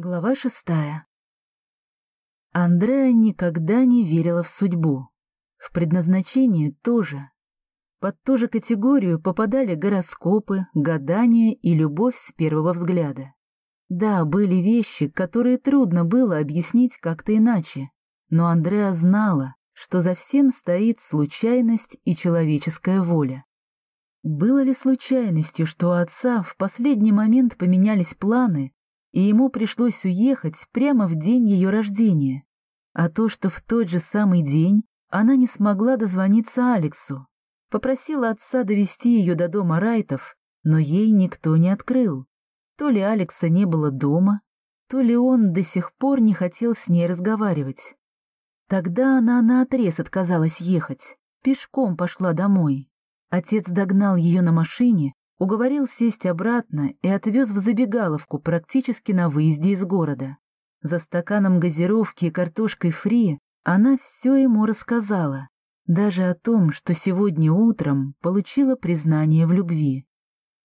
Глава шестая. Андреа никогда не верила в судьбу. В предназначение тоже. Под ту же категорию попадали гороскопы, гадания и любовь с первого взгляда. Да, были вещи, которые трудно было объяснить как-то иначе, но Андреа знала, что за всем стоит случайность и человеческая воля. Было ли случайностью, что у отца в последний момент поменялись планы, и ему пришлось уехать прямо в день ее рождения. А то, что в тот же самый день она не смогла дозвониться Алексу, попросила отца довести ее до дома Райтов, но ей никто не открыл. То ли Алекса не было дома, то ли он до сих пор не хотел с ней разговаривать. Тогда она наотрез отказалась ехать, пешком пошла домой. Отец догнал ее на машине Уговорил сесть обратно и отвез в забегаловку практически на выезде из города. За стаканом газировки и картошкой фри она все ему рассказала, даже о том, что сегодня утром получила признание в любви.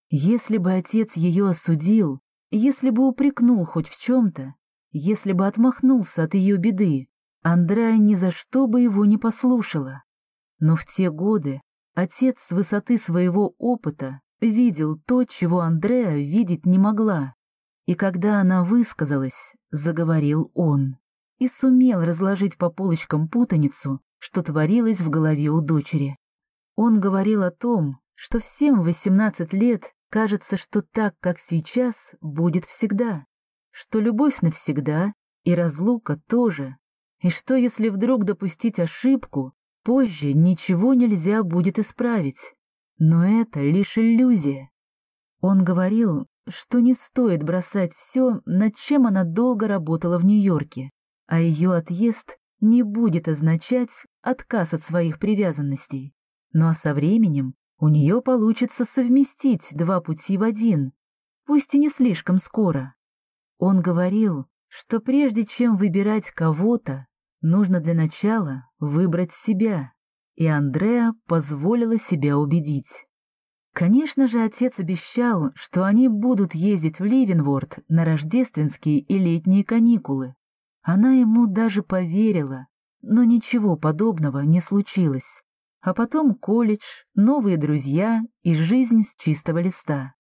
Если бы отец ее осудил, если бы упрекнул хоть в чем-то, если бы отмахнулся от ее беды, Андрея ни за что бы его не послушала. Но в те годы отец с высоты своего опыта видел то, чего Андреа видеть не могла. И когда она высказалась, заговорил он. И сумел разложить по полочкам путаницу, что творилось в голове у дочери. Он говорил о том, что всем 18 лет кажется, что так, как сейчас, будет всегда, что любовь навсегда и разлука тоже, и что если вдруг допустить ошибку, позже ничего нельзя будет исправить, но это лишь иллюзия. Он говорил, что не стоит бросать все, над чем она долго работала в Нью-Йорке, а ее отъезд не будет означать отказ от своих привязанностей. Но со временем у нее получится совместить два пути в один, пусть и не слишком скоро. Он говорил, что прежде чем выбирать кого-то, нужно для начала выбрать себя и Андреа позволила себя убедить. Конечно же, отец обещал, что они будут ездить в Ливенворд на рождественские и летние каникулы. Она ему даже поверила, но ничего подобного не случилось. А потом колледж, новые друзья и жизнь с чистого листа.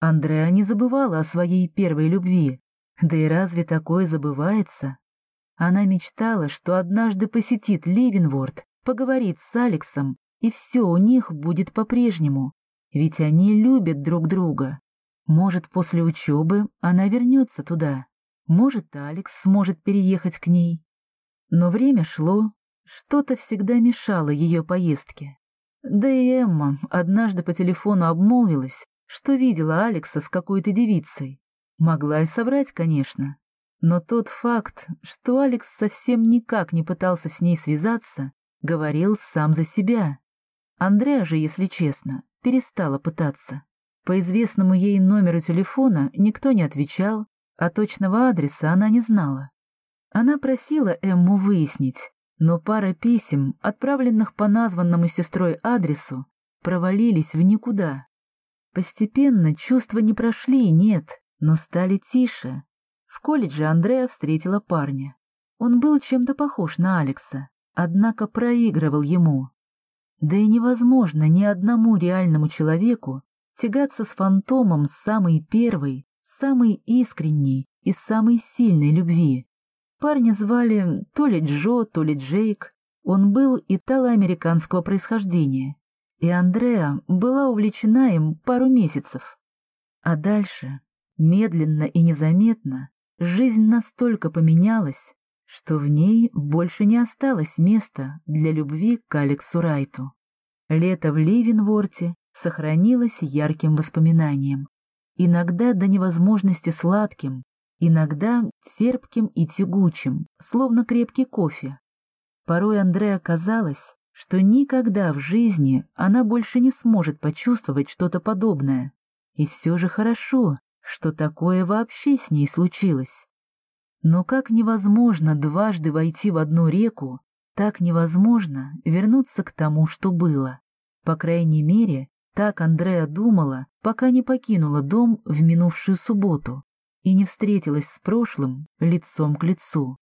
Андреа не забывала о своей первой любви, да и разве такое забывается? Она мечтала, что однажды посетит Ливенворд поговорит с Алексом, и все у них будет по-прежнему, ведь они любят друг друга. Может, после учебы она вернется туда, может, Алекс сможет переехать к ней. Но время шло, что-то всегда мешало ее поездке. Да и Эмма однажды по телефону обмолвилась, что видела Алекса с какой-то девицей. Могла и соврать, конечно. Но тот факт, что Алекс совсем никак не пытался с ней связаться, говорил сам за себя. Андреа же, если честно, перестала пытаться. По известному ей номеру телефона никто не отвечал, а точного адреса она не знала. Она просила Эмму выяснить, но пара писем, отправленных по названному сестрой адресу, провалились в никуда. Постепенно чувства не прошли, нет, но стали тише. В колледже Андреа встретила парня. Он был чем-то похож на Алекса, однако проигрывал ему. Да и невозможно ни одному реальному человеку тягаться с фантомом самой первой, самой искренней и самой сильной любви. Парня звали то ли Джо, то ли Джейк, он был итало-американского происхождения, и Андреа была увлечена им пару месяцев. А дальше, медленно и незаметно, жизнь настолько поменялась, что в ней больше не осталось места для любви к Алексу Райту. Лето в Ливенворте сохранилось ярким воспоминанием, иногда до невозможности сладким, иногда терпким и тягучим, словно крепкий кофе. Порой Андреа казалось, что никогда в жизни она больше не сможет почувствовать что-то подобное. И все же хорошо, что такое вообще с ней случилось. Но как невозможно дважды войти в одну реку, так невозможно вернуться к тому, что было. По крайней мере, так Андреа думала, пока не покинула дом в минувшую субботу. и не встретилась с прошлым лицом к лицу.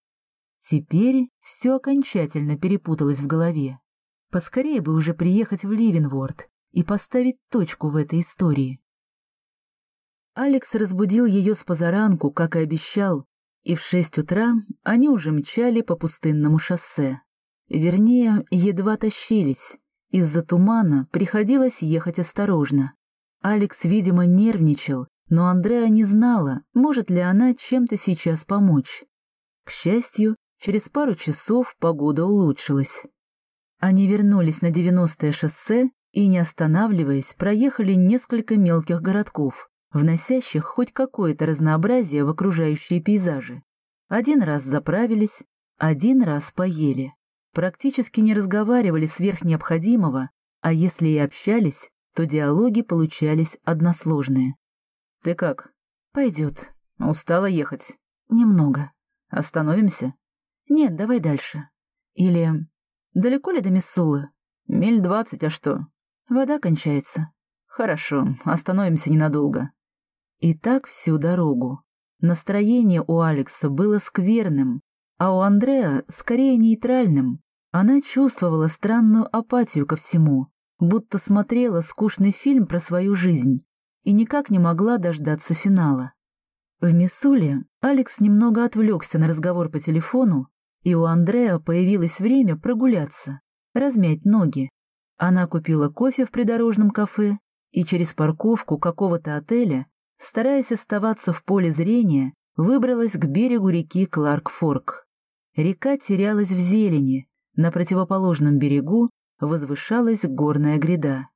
Теперь все окончательно перепуталось в голове. Поскорее бы уже приехать в Ливенворд и поставить точку в этой истории. Алекс разбудил ее с позаранку, как и обещал, и в шесть утра они уже мчали по пустынному шоссе. Вернее, едва тащились. Из-за тумана приходилось ехать осторожно. Алекс, видимо, нервничал, но Андреа не знала, может ли она чем-то сейчас помочь. К счастью, через пару часов погода улучшилась. Они вернулись на 90-е шоссе и, не останавливаясь, проехали несколько мелких городков, вносящих хоть какое-то разнообразие в окружающие пейзажи. Один раз заправились, один раз поели. Практически не разговаривали сверх необходимого, а если и общались, то диалоги получались односложные. «Ты как?» «Пойдет». «Устала ехать?» «Немного». «Остановимся?» «Нет, давай дальше». «Или...» «Далеко ли до Миссулы?» «Миль двадцать, а что?» «Вода кончается». «Хорошо, остановимся ненадолго». И так всю дорогу. Настроение у Алекса было скверным, а у Андреа скорее нейтральным. Она чувствовала странную апатию ко всему, будто смотрела скучный фильм про свою жизнь и никак не могла дождаться финала. В Миссуле Алекс немного отвлекся на разговор по телефону, и у Андреа появилось время прогуляться, размять ноги. Она купила кофе в придорожном кафе и через парковку какого-то отеля стараясь оставаться в поле зрения, выбралась к берегу реки Кларк-Форк. Река терялась в зелени, на противоположном берегу возвышалась горная гряда.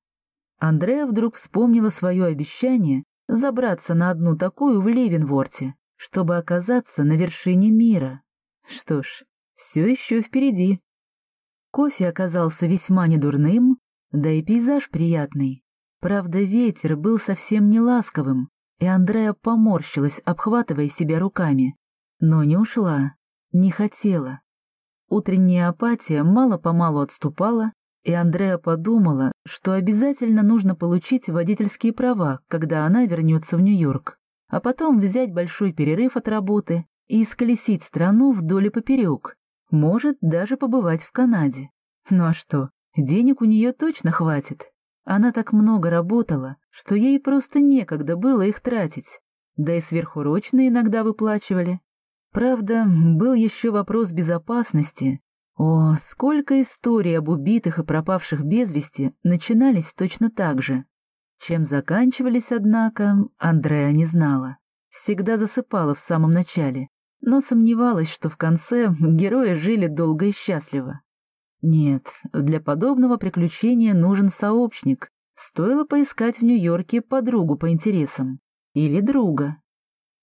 Андреа вдруг вспомнила свое обещание забраться на одну такую в Ливенворте, чтобы оказаться на вершине мира. Что ж, все еще впереди. Кофе оказался весьма недурным, да и пейзаж приятный. Правда, ветер был совсем не ласковым, и Андрея поморщилась, обхватывая себя руками. Но не ушла, не хотела. Утренняя апатия мало-помалу отступала, и Андрея подумала, что обязательно нужно получить водительские права, когда она вернется в Нью-Йорк, а потом взять большой перерыв от работы и исколесить страну вдоль и поперек, может даже побывать в Канаде. Ну а что, денег у нее точно хватит. Она так много работала, что ей просто некогда было их тратить, да и сверхурочные иногда выплачивали. Правда, был еще вопрос безопасности. О, сколько историй об убитых и пропавших без вести начинались точно так же. Чем заканчивались, однако, Андреа не знала. Всегда засыпала в самом начале, но сомневалась, что в конце герои жили долго и счастливо. Нет, для подобного приключения нужен сообщник. Стоило поискать в Нью-Йорке подругу по интересам. Или друга.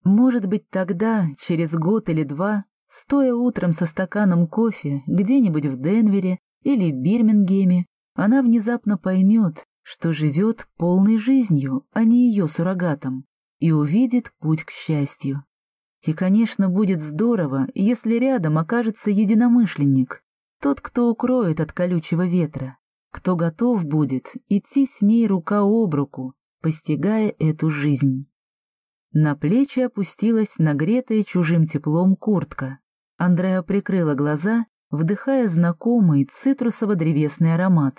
Может быть, тогда, через год или два, стоя утром со стаканом кофе где-нибудь в Денвере или Бирмингеме, она внезапно поймет, что живет полной жизнью, а не ее суррогатом, и увидит путь к счастью. И, конечно, будет здорово, если рядом окажется единомышленник, тот, кто укроет от колючего ветра, кто готов будет идти с ней рука об руку, постигая эту жизнь. На плечи опустилась нагретая чужим теплом куртка. Андреа прикрыла глаза, вдыхая знакомый цитрусово-древесный аромат.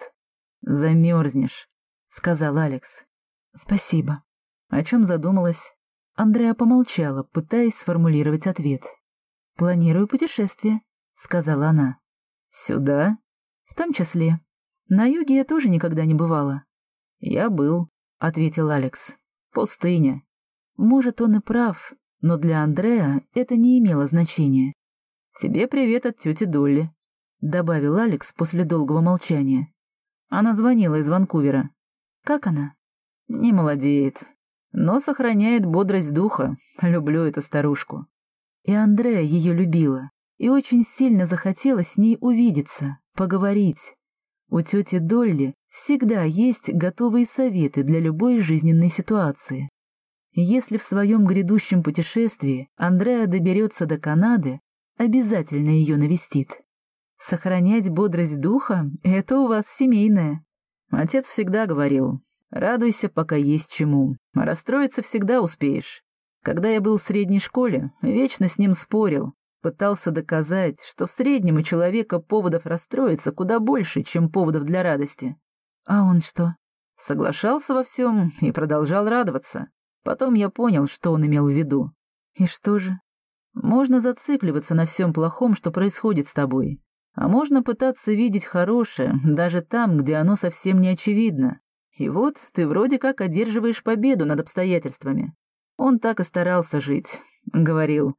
«Замерзнешь», — сказал Алекс. «Спасибо». О чем задумалась? Андреа помолчала, пытаясь сформулировать ответ. «Планирую путешествие», — сказала она. «Сюда?» «В том числе. На юге я тоже никогда не бывала». «Я был», — ответил Алекс. «Пустыня». Может, он и прав, но для Андрея это не имело значения. «Тебе привет от тети Долли», — добавил Алекс после долгого молчания. Она звонила из Ванкувера. «Как она?» «Не молодеет, но сохраняет бодрость духа. Люблю эту старушку». И Андрея ее любила и очень сильно захотелось с ней увидеться, поговорить. У тети Долли всегда есть готовые советы для любой жизненной ситуации. Если в своем грядущем путешествии Андреа доберется до Канады, обязательно ее навестит. Сохранять бодрость духа — это у вас семейное. Отец всегда говорил, радуйся, пока есть чему, расстроиться всегда успеешь. Когда я был в средней школе, вечно с ним спорил, пытался доказать, что в среднем у человека поводов расстроиться куда больше, чем поводов для радости. А он что? Соглашался во всем и продолжал радоваться. Потом я понял, что он имел в виду. И что же? Можно зацикливаться на всем плохом, что происходит с тобой. А можно пытаться видеть хорошее, даже там, где оно совсем не очевидно. И вот ты вроде как одерживаешь победу над обстоятельствами. Он так и старался жить. Говорил,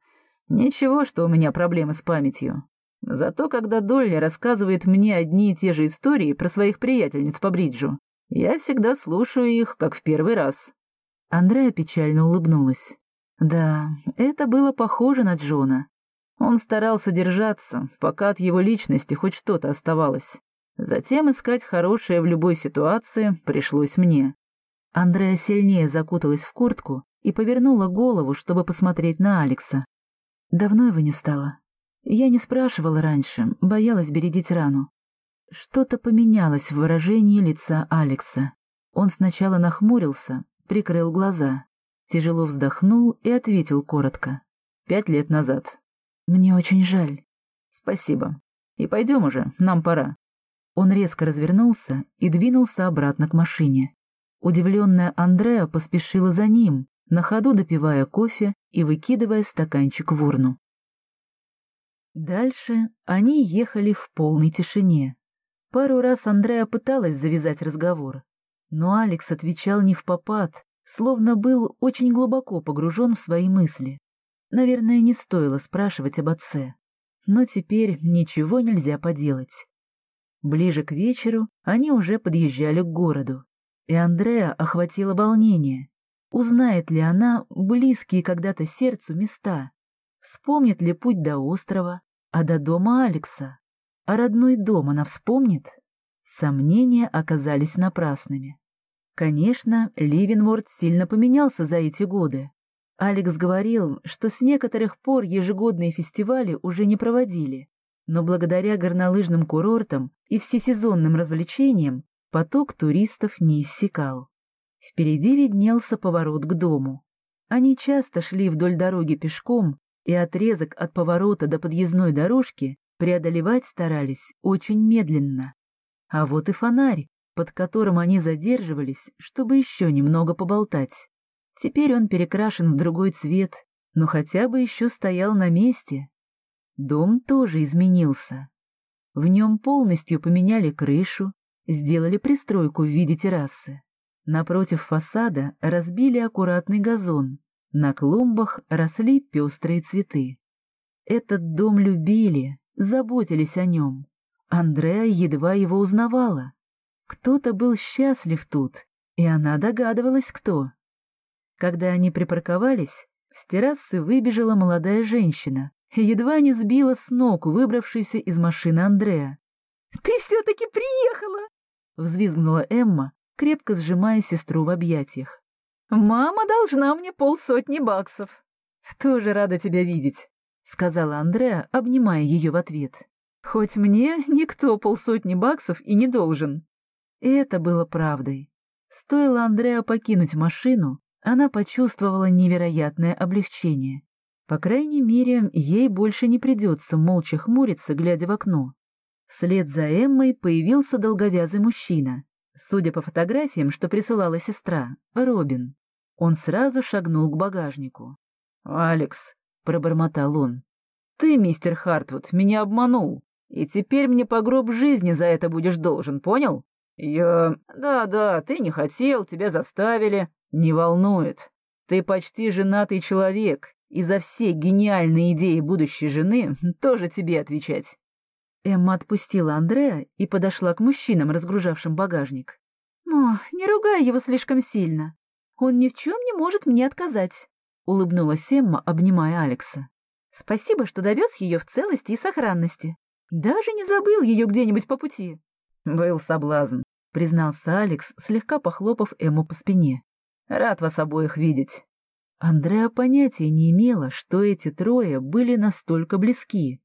ничего, что у меня проблемы с памятью. Зато когда Долли рассказывает мне одни и те же истории про своих приятельниц по бриджу, я всегда слушаю их, как в первый раз. Андрея печально улыбнулась. Да, это было похоже на Джона. Он старался держаться, пока от его личности хоть что-то оставалось. Затем искать хорошее в любой ситуации пришлось мне. Андрея сильнее закуталась в куртку и повернула голову, чтобы посмотреть на Алекса. «Давно его не стало. Я не спрашивала раньше, боялась бередить рану. Что-то поменялось в выражении лица Алекса. Он сначала нахмурился, прикрыл глаза, тяжело вздохнул и ответил коротко. «Пять лет назад». «Мне очень жаль». «Спасибо. И пойдем уже, нам пора». Он резко развернулся и двинулся обратно к машине. Удивленная Андреа поспешила за ним, на ходу допивая кофе и выкидывая стаканчик в урну. Дальше они ехали в полной тишине. Пару раз Андреа пыталась завязать разговор, но Алекс отвечал не в попад, словно был очень глубоко погружен в свои мысли. Наверное, не стоило спрашивать об отце, но теперь ничего нельзя поделать. Ближе к вечеру они уже подъезжали к городу, и Андреа охватило волнение. Узнает ли она близкие когда-то сердцу места? Вспомнит ли путь до острова, а до дома Алекса? А родной дом она вспомнит? Сомнения оказались напрасными. Конечно, Ливенворд сильно поменялся за эти годы. Алекс говорил, что с некоторых пор ежегодные фестивали уже не проводили, но благодаря горнолыжным курортам и всесезонным развлечениям поток туристов не иссякал. Впереди виднелся поворот к дому. Они часто шли вдоль дороги пешком, и отрезок от поворота до подъездной дорожки преодолевать старались очень медленно. А вот и фонарь, под которым они задерживались, чтобы еще немного поболтать. Теперь он перекрашен в другой цвет, но хотя бы еще стоял на месте. Дом тоже изменился. В нем полностью поменяли крышу, сделали пристройку в виде террасы. Напротив фасада разбили аккуратный газон, на клумбах росли пестрые цветы. Этот дом любили, заботились о нем. Андреа едва его узнавала. Кто-то был счастлив тут, и она догадывалась, кто. Когда они припарковались, с террасы выбежала молодая женщина едва не сбила с ног выбравшуюся из машины Андрея. «Ты все-таки приехала!» — взвизгнула Эмма, крепко сжимая сестру в объятиях. «Мама должна мне полсотни баксов». «Тоже рада тебя видеть», — сказала Андреа, обнимая ее в ответ. «Хоть мне никто полсотни баксов и не должен». И это было правдой. Стоило Андреа покинуть машину, она почувствовала невероятное облегчение. По крайней мере, ей больше не придется молча хмуриться, глядя в окно. Вслед за Эммой появился долговязый мужчина. Судя по фотографиям, что присылала сестра, Робин. Он сразу шагнул к багажнику. «Алекс», — пробормотал он, — «ты, мистер Хартвуд, меня обманул, и теперь мне по гроб жизни за это будешь должен, понял?» «Я... Да-да, ты не хотел, тебя заставили. Не волнует. Ты почти женатый человек, и за все гениальные идеи будущей жены тоже тебе отвечать. Эмма отпустила Андрея и подошла к мужчинам, разгружавшим багажник. «О, не ругай его слишком сильно. Он ни в чем не может мне отказать», — улыбнулась Эмма, обнимая Алекса. «Спасибо, что довез ее в целости и сохранности. Даже не забыл ее где-нибудь по пути». «Был соблазн», — признался Алекс, слегка похлопав Эмму по спине. «Рад вас обоих видеть». Андреа понятия не имела, что эти трое были настолько близки.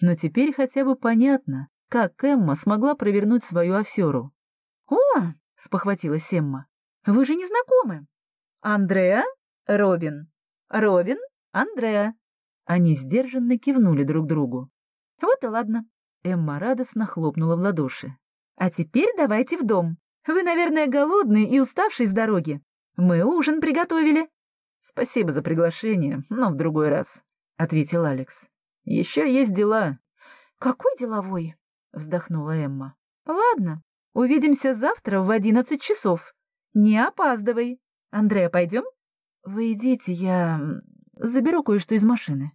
Но теперь хотя бы понятно, как Эмма смогла провернуть свою аферу. «О!» — спохватилась Эмма. «Вы же не знакомы?» «Андреа? Робин. Робин, Андреа». Они сдержанно кивнули друг другу. «Вот и ладно». Эмма радостно хлопнула в ладоши. «А теперь давайте в дом. Вы, наверное, голодные и уставшие с дороги. Мы ужин приготовили». «Спасибо за приглашение, но в другой раз», — ответил Алекс. «Еще есть дела». «Какой деловой?» — вздохнула Эмма. «Ладно, увидимся завтра в одиннадцать часов. Не опаздывай. Андрея, пойдем?» «Вы идите, я заберу кое-что из машины».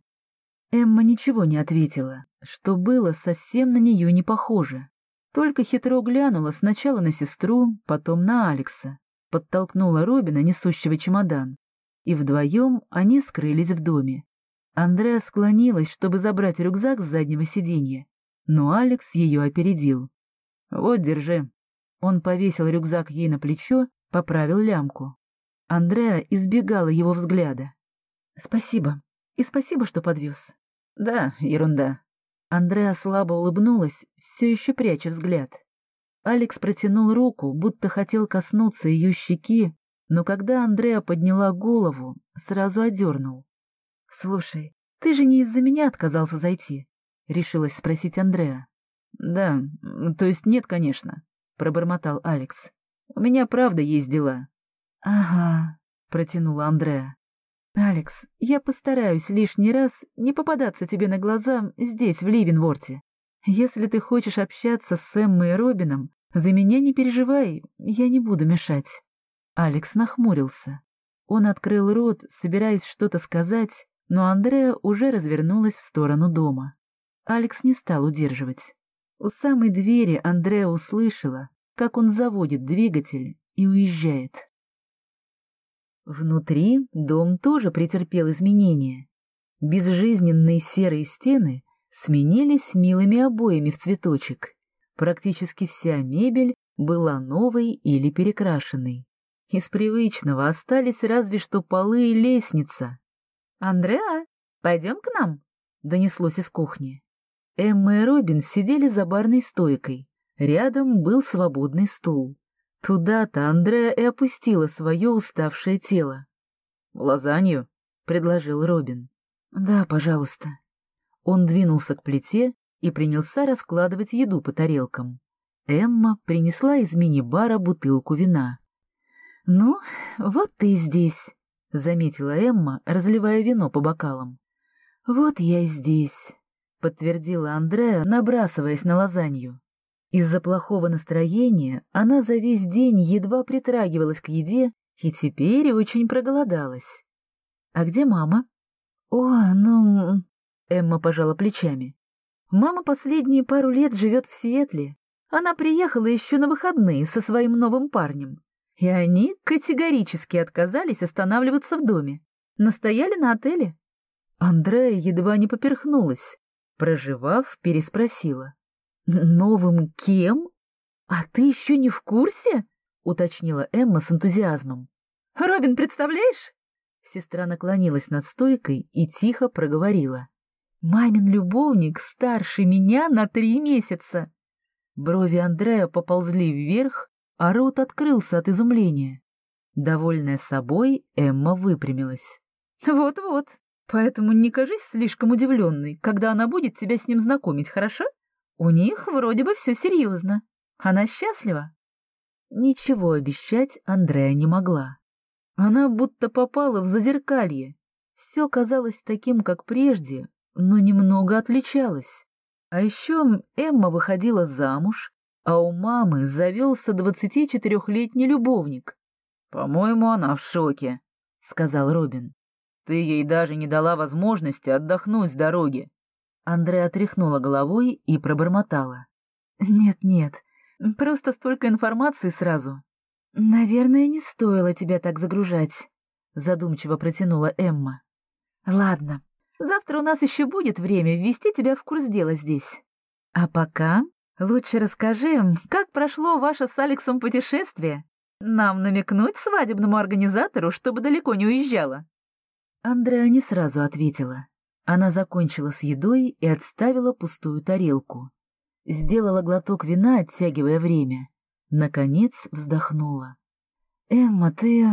Эмма ничего не ответила, что было совсем на нее не похоже. Только хитро глянула сначала на сестру, потом на Алекса, подтолкнула Робина, несущего чемодан, и вдвоем они скрылись в доме. Андреа склонилась, чтобы забрать рюкзак с заднего сиденья, но Алекс ее опередил. «Вот, держи». Он повесил рюкзак ей на плечо, поправил лямку. Андреа избегала его взгляда. «Спасибо. И спасибо, что подвез». «Да, ерунда». Андреа слабо улыбнулась, все еще пряча взгляд. Алекс протянул руку, будто хотел коснуться ее щеки, но когда Андреа подняла голову, сразу одернул. «Слушай, ты же не из-за меня отказался зайти?» — решилась спросить Андреа. «Да, то есть нет, конечно», — пробормотал Алекс. «У меня правда есть дела». «Ага», — протянула Андреа. «Алекс, я постараюсь лишний раз не попадаться тебе на глаза здесь, в Ливенворте. Если ты хочешь общаться с Эммой и Робином, за меня не переживай, я не буду мешать». Алекс нахмурился. Он открыл рот, собираясь что-то сказать, но Андреа уже развернулась в сторону дома. Алекс не стал удерживать. У самой двери Андреа услышала, как он заводит двигатель и уезжает. Внутри дом тоже претерпел изменения. Безжизненные серые стены сменились милыми обоями в цветочек. Практически вся мебель была новой или перекрашенной. Из привычного остались разве что полы и лестница, «Андреа, пойдем к нам?» — донеслось из кухни. Эмма и Робин сидели за барной стойкой. Рядом был свободный стул. Туда-то Андреа и опустила свое уставшее тело. «Лазанью?» — предложил Робин. «Да, пожалуйста». Он двинулся к плите и принялся раскладывать еду по тарелкам. Эмма принесла из мини-бара бутылку вина. «Ну, вот ты и здесь», — заметила Эмма, разливая вино по бокалам. «Вот я и здесь», — подтвердила Андреа, набрасываясь на лазанью. Из-за плохого настроения она за весь день едва притрагивалась к еде и теперь очень проголодалась. «А где мама?» «О, ну...» — Эмма пожала плечами. «Мама последние пару лет живет в Сиэтле. Она приехала еще на выходные со своим новым парнем и они категорически отказались останавливаться в доме. Настояли на отеле. Андрея едва не поперхнулась. Проживав, переспросила. «Новым кем? А ты еще не в курсе?» — уточнила Эмма с энтузиазмом. «Робин, представляешь?» Сестра наклонилась над стойкой и тихо проговорила. «Мамин любовник старше меня на три месяца». Брови Андрея поползли вверх, а рот открылся от изумления. Довольная собой, Эмма выпрямилась. «Вот-вот, поэтому не кажись слишком удивленной, когда она будет тебя с ним знакомить, хорошо? У них вроде бы все серьезно. Она счастлива?» Ничего обещать Андрея не могла. Она будто попала в зазеркалье. Все казалось таким, как прежде, но немного отличалось. А еще Эмма выходила замуж, а у мамы завелся двадцати четырехлетний любовник. «По-моему, она в шоке», — сказал Робин. «Ты ей даже не дала возможности отдохнуть с дороги». Андреа отряхнула головой и пробормотала. «Нет-нет, просто столько информации сразу». «Наверное, не стоило тебя так загружать», — задумчиво протянула Эмма. «Ладно, завтра у нас еще будет время ввести тебя в курс дела здесь. А пока Лучше расскажи как прошло ваше с Алексом путешествие. Нам намекнуть свадебному организатору, чтобы далеко не уезжала?» Андреа не сразу ответила. Она закончила с едой и отставила пустую тарелку. Сделала глоток вина, оттягивая время. Наконец вздохнула. «Эмма, ты...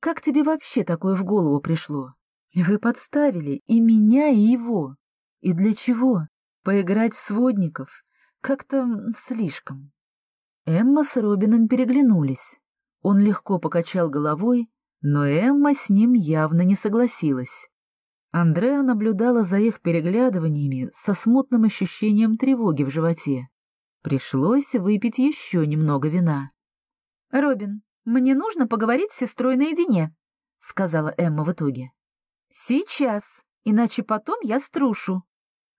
Как тебе вообще такое в голову пришло? Вы подставили и меня, и его. И для чего? Поиграть в сводников? Как-то слишком. Эмма с Робином переглянулись. Он легко покачал головой, но Эмма с ним явно не согласилась. Андреа наблюдала за их переглядываниями со смутным ощущением тревоги в животе. Пришлось выпить еще немного вина. — Робин, мне нужно поговорить с сестрой наедине, — сказала Эмма в итоге. — Сейчас, иначе потом я струшу.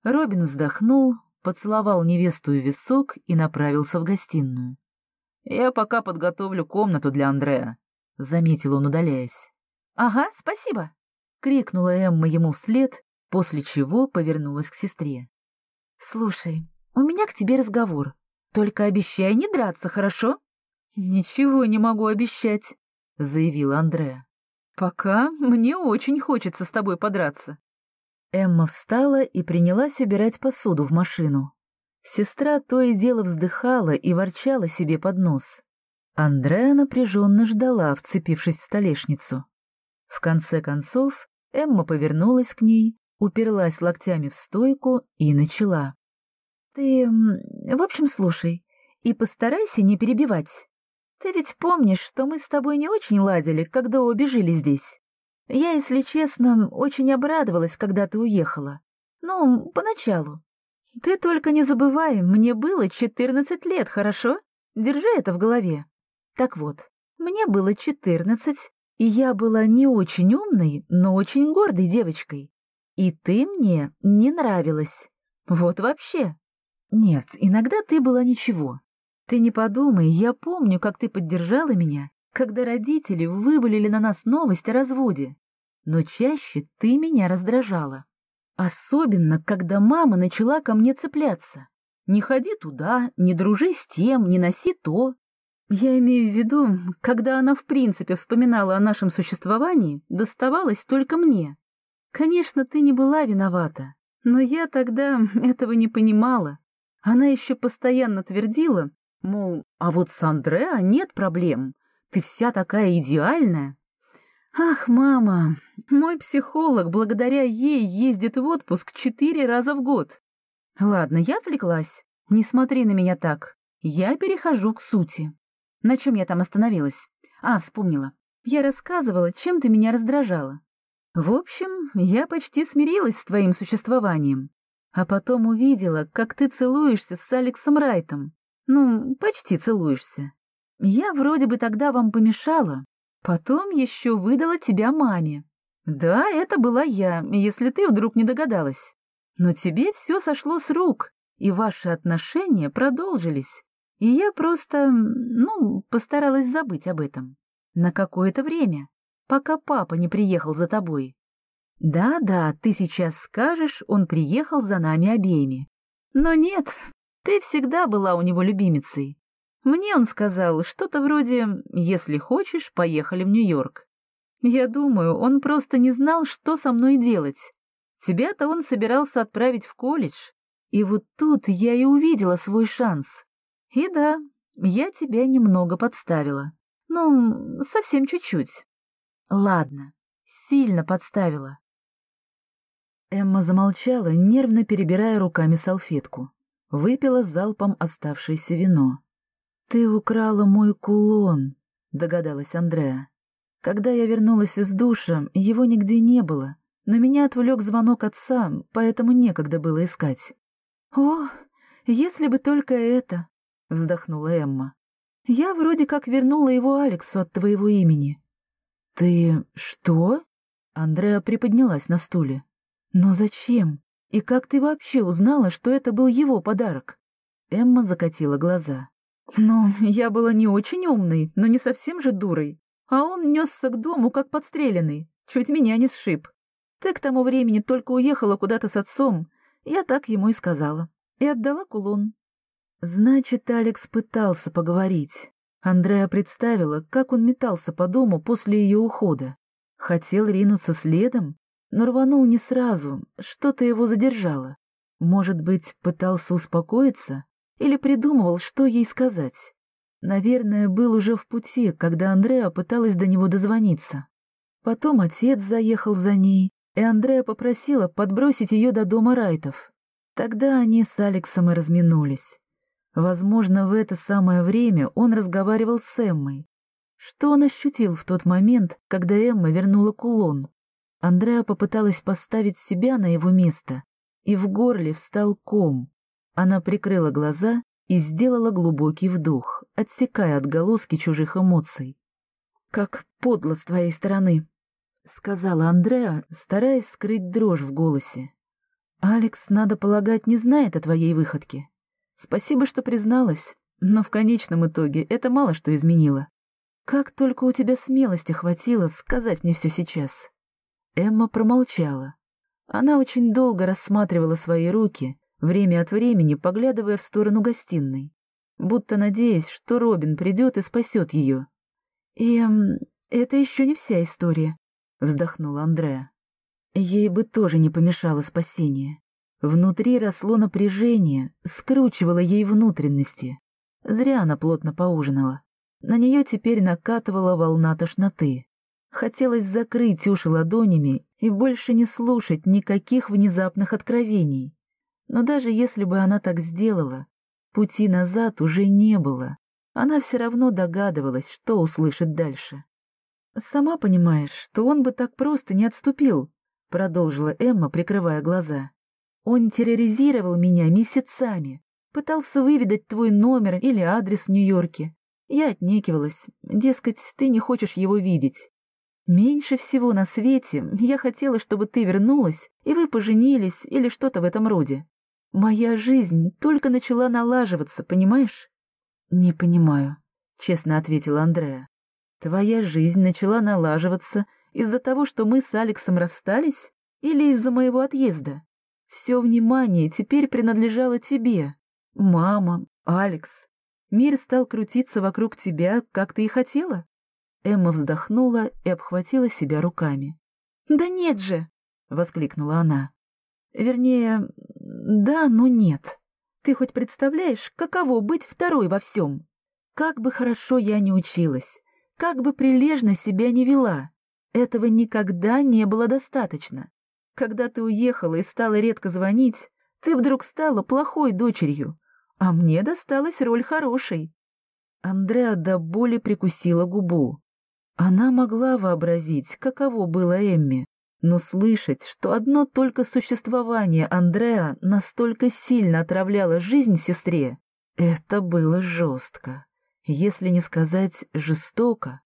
Робин вздохнул, поцеловал невесту в висок и направился в гостиную. — Я пока подготовлю комнату для Андрея, — заметил он, удаляясь. — Ага, спасибо, — крикнула Эмма ему вслед, после чего повернулась к сестре. — Слушай, у меня к тебе разговор. Только обещай не драться, хорошо? — Ничего не могу обещать, — заявила Андреа. — Пока мне очень хочется с тобой подраться. Эмма встала и принялась убирать посуду в машину. Сестра то и дело вздыхала и ворчала себе под нос. Андреа напряженно ждала, вцепившись в столешницу. В конце концов, Эмма повернулась к ней, уперлась локтями в стойку и начала. — Ты, в общем, слушай, и постарайся не перебивать. Ты ведь помнишь, что мы с тобой не очень ладили, когда обе жили здесь? Я, если честно, очень обрадовалась, когда ты уехала. Ну, поначалу. Ты только не забывай, мне было четырнадцать лет, хорошо? Держи это в голове. Так вот, мне было четырнадцать, и я была не очень умной, но очень гордой девочкой. И ты мне не нравилась. Вот вообще. Нет, иногда ты была ничего. Ты не подумай, я помню, как ты поддержала меня, когда родители вывалили на нас новость о разводе. Но чаще ты меня раздражала. Особенно, когда мама начала ко мне цепляться. Не ходи туда, не дружи с тем, не носи то. Я имею в виду, когда она в принципе вспоминала о нашем существовании, доставалось только мне. Конечно, ты не была виновата, но я тогда этого не понимала. Она еще постоянно твердила, мол, а вот с Андреа нет проблем, ты вся такая идеальная. Ах, мама, мой психолог благодаря ей ездит в отпуск четыре раза в год. Ладно, я отвлеклась, не смотри на меня так, я перехожу к сути. На чем я там остановилась? А, вспомнила. Я рассказывала, чем ты меня раздражала. В общем, я почти смирилась с твоим существованием. А потом увидела, как ты целуешься с Алексом Райтом. Ну, почти целуешься. Я вроде бы тогда вам помешала. Потом еще выдала тебя маме. Да, это была я, если ты вдруг не догадалась. Но тебе все сошло с рук, и ваши отношения продолжились. И я просто, ну, постаралась забыть об этом. На какое-то время, пока папа не приехал за тобой. Да-да, ты сейчас скажешь, он приехал за нами обеими. Но нет, ты всегда была у него любимицей. Мне он сказал что-то вроде «Если хочешь, поехали в Нью-Йорк». Я думаю, он просто не знал, что со мной делать. Тебя-то он собирался отправить в колледж. И вот тут я и увидела свой шанс. И да, я тебя немного подставила. Ну, совсем чуть-чуть. Ладно, сильно подставила. Эмма замолчала, нервно перебирая руками салфетку. Выпила залпом оставшееся вино. «Ты украла мой кулон», — догадалась Андреа. «Когда я вернулась из душа, его нигде не было, но меня отвлек звонок отца, поэтому некогда было искать». «О, если бы только это!» — вздохнула Эмма. «Я вроде как вернула его Алексу от твоего имени». «Ты что?» Андреа приподнялась на стуле. «Но зачем? И как ты вообще узнала, что это был его подарок?» Эмма закатила глаза. «Ну, я была не очень умной, но не совсем же дурой. А он несся к дому, как подстреленный, чуть меня не сшиб. Ты к тому времени только уехала куда-то с отцом, я так ему и сказала. И отдала кулон». Значит, Алекс пытался поговорить. Андреа представила, как он метался по дому после ее ухода. Хотел ринуться следом, но рванул не сразу, что-то его задержало. Может быть, пытался успокоиться или придумывал, что ей сказать. Наверное, был уже в пути, когда Андреа пыталась до него дозвониться. Потом отец заехал за ней, и Андреа попросила подбросить ее до дома Райтов. Тогда они с Алексом и разминулись. Возможно, в это самое время он разговаривал с Эммой. Что он ощутил в тот момент, когда Эмма вернула кулон? Андреа попыталась поставить себя на его место, и в горле встал ком. Она прикрыла глаза и сделала глубокий вдох, отсекая отголоски чужих эмоций. «Как подло с твоей стороны», — сказала Андреа, стараясь скрыть дрожь в голосе. «Алекс, надо полагать, не знает о твоей выходке. Спасибо, что призналась, но в конечном итоге это мало что изменило. Как только у тебя смелости хватило сказать мне все сейчас». Эмма промолчала. Она очень долго рассматривала свои руки, время от времени поглядывая в сторону гостиной, будто надеясь, что Робин придет и спасет ее. И эм, это еще не вся история вздохнула Андреа. Ей бы тоже не помешало спасение. Внутри росло напряжение, скручивало ей внутренности. Зря она плотно поужинала. На нее теперь накатывала волна тошноты. Хотелось закрыть уши ладонями и больше не слушать никаких внезапных откровений. Но даже если бы она так сделала, пути назад уже не было. Она все равно догадывалась, что услышит дальше. «Сама понимаешь, что он бы так просто не отступил», — продолжила Эмма, прикрывая глаза. «Он терроризировал меня месяцами, пытался выведать твой номер или адрес в Нью-Йорке. Я отнекивалась, дескать, ты не хочешь его видеть. Меньше всего на свете я хотела, чтобы ты вернулась, и вы поженились или что-то в этом роде. Моя жизнь только начала налаживаться, понимаешь?» «Не понимаю», — честно ответила Андреа. Твоя жизнь начала налаживаться из-за того, что мы с Алексом расстались, или из-за моего отъезда? Все внимание теперь принадлежало тебе. Мама, Алекс. Мир стал крутиться вокруг тебя, как ты и хотела? Эмма вздохнула и обхватила себя руками. «Да нет же!» — воскликнула она. «Вернее, да, но нет. Ты хоть представляешь, каково быть второй во всем? Как бы хорошо я ни училась, как бы прилежно себя не вела, этого никогда не было достаточно. Когда ты уехала и стала редко звонить, ты вдруг стала плохой дочерью, а мне досталась роль хорошей. Андреа до боли прикусила губу. Она могла вообразить, каково было Эмми, но слышать, что одно только существование Андреа настолько сильно отравляло жизнь сестре, это было жестко если не сказать жестоко.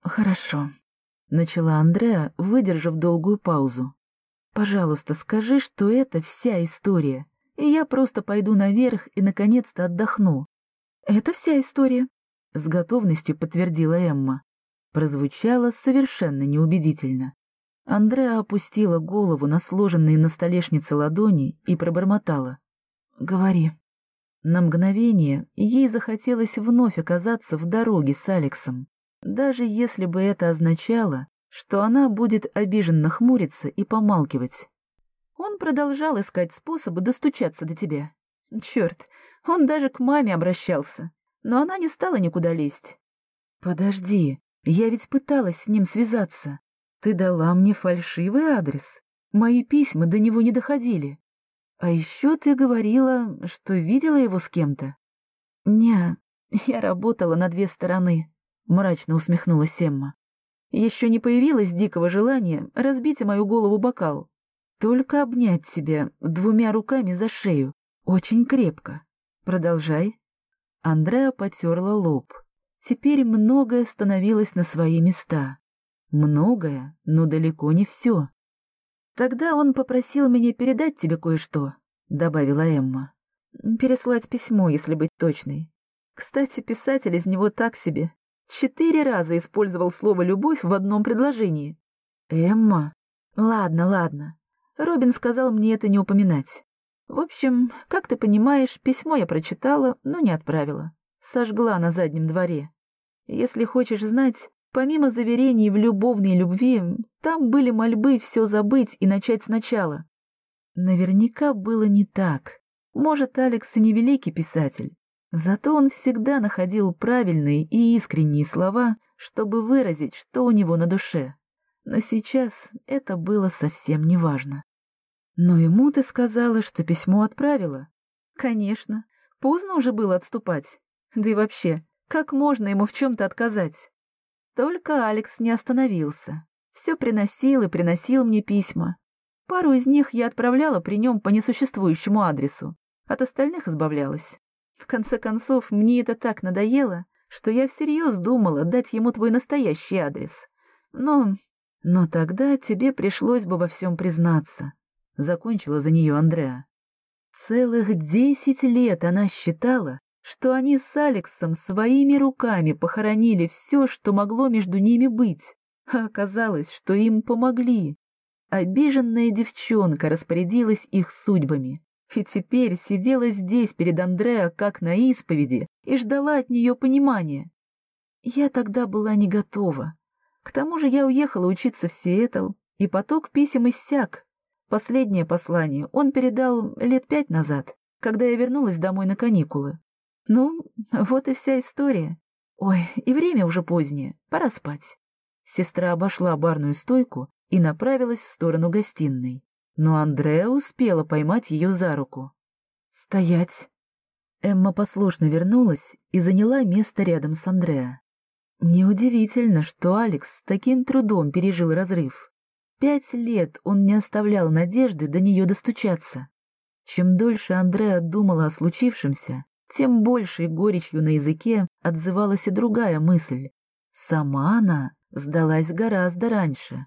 «Хорошо», — начала Андреа, выдержав долгую паузу. «Пожалуйста, скажи, что это вся история, и я просто пойду наверх и наконец-то отдохну». «Это вся история», — с готовностью подтвердила Эмма. Прозвучало совершенно неубедительно. Андреа опустила голову на сложенные на столешнице ладони и пробормотала. «Говори». На мгновение ей захотелось вновь оказаться в дороге с Алексом, даже если бы это означало, что она будет обиженно хмуриться и помалкивать. Он продолжал искать способы достучаться до тебя. Черт, он даже к маме обращался, но она не стала никуда лезть. Подожди, я ведь пыталась с ним связаться. Ты дала мне фальшивый адрес. Мои письма до него не доходили. А еще ты говорила, что видела его с кем-то. Не, я работала на две стороны, мрачно усмехнулась Эмма. Еще не появилось дикого желания разбить мою голову бокал. Только обнять себя двумя руками за шею, очень крепко. Продолжай. Андреа потерла лоб. Теперь многое становилось на свои места. Многое, но далеко не все. «Тогда он попросил меня передать тебе кое-что», — добавила Эмма. «Переслать письмо, если быть точной. Кстати, писатель из него так себе. Четыре раза использовал слово «любовь» в одном предложении». «Эмма?» «Ладно, ладно. Робин сказал мне это не упоминать. В общем, как ты понимаешь, письмо я прочитала, но не отправила. Сожгла на заднем дворе. Если хочешь знать, Помимо заверений в любовной любви, там были мольбы все забыть и начать сначала. Наверняка было не так. Может, Алекс и не великий писатель, зато он всегда находил правильные и искренние слова, чтобы выразить, что у него на душе. Но сейчас это было совсем неважно. «Но ему ты сказала, что письмо отправила?» «Конечно. Поздно уже было отступать. Да и вообще, как можно ему в чем-то отказать?» Только Алекс не остановился. Все приносил и приносил мне письма. Пару из них я отправляла при нем по несуществующему адресу. От остальных избавлялась. В конце концов, мне это так надоело, что я всерьез думала дать ему твой настоящий адрес. Но... но тогда тебе пришлось бы во всем признаться. Закончила за нее Андреа. Целых десять лет она считала, что они с Алексом своими руками похоронили все, что могло между ними быть, а оказалось, что им помогли. Обиженная девчонка распорядилась их судьбами и теперь сидела здесь перед Андреа как на исповеди и ждала от нее понимания. Я тогда была не готова. К тому же я уехала учиться в Сиэтл, и поток писем иссяк. Последнее послание он передал лет пять назад, когда я вернулась домой на каникулы. Ну, вот и вся история. Ой, и время уже позднее, пора спать. Сестра обошла барную стойку и направилась в сторону гостиной но Андреа успела поймать ее за руку. «Стоять!» Эмма послушно вернулась и заняла место рядом с Андреа. Неудивительно, что Алекс с таким трудом пережил разрыв. Пять лет он не оставлял надежды до нее достучаться. Чем дольше Андреа думала о случившемся, тем большей горечью на языке отзывалась и другая мысль. Сама она сдалась гораздо раньше.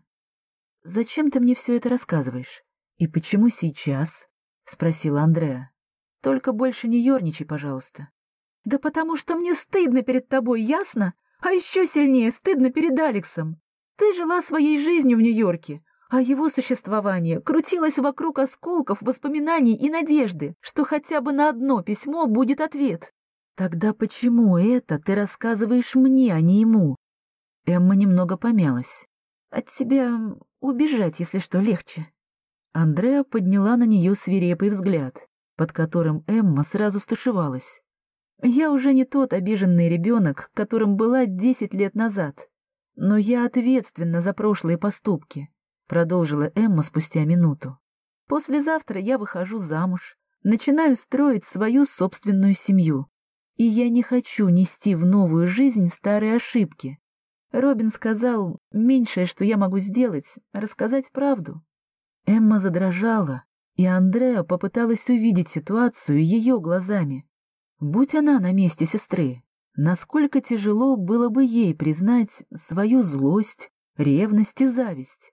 «Зачем ты мне все это рассказываешь? «И почему сейчас?» — спросила Андреа. «Только больше не ерничай, пожалуйста». «Да потому что мне стыдно перед тобой, ясно? А еще сильнее стыдно перед Алексом. Ты жила своей жизнью в Нью-Йорке, а его существование крутилось вокруг осколков воспоминаний и надежды, что хотя бы на одно письмо будет ответ. Тогда почему это ты рассказываешь мне, а не ему? Эмма немного помялась. От тебя убежать, если что, легче. Андреа подняла на нее свирепый взгляд, под которым Эмма сразу стушевалась. «Я уже не тот обиженный ребенок, которым была десять лет назад. Но я ответственна за прошлые поступки», — продолжила Эмма спустя минуту. «Послезавтра я выхожу замуж, начинаю строить свою собственную семью. И я не хочу нести в новую жизнь старые ошибки. Робин сказал, меньшее, что я могу сделать, рассказать правду. Эмма задрожала, и Андреа попыталась увидеть ситуацию ее глазами. Будь она на месте сестры, насколько тяжело было бы ей признать свою злость, ревность и зависть.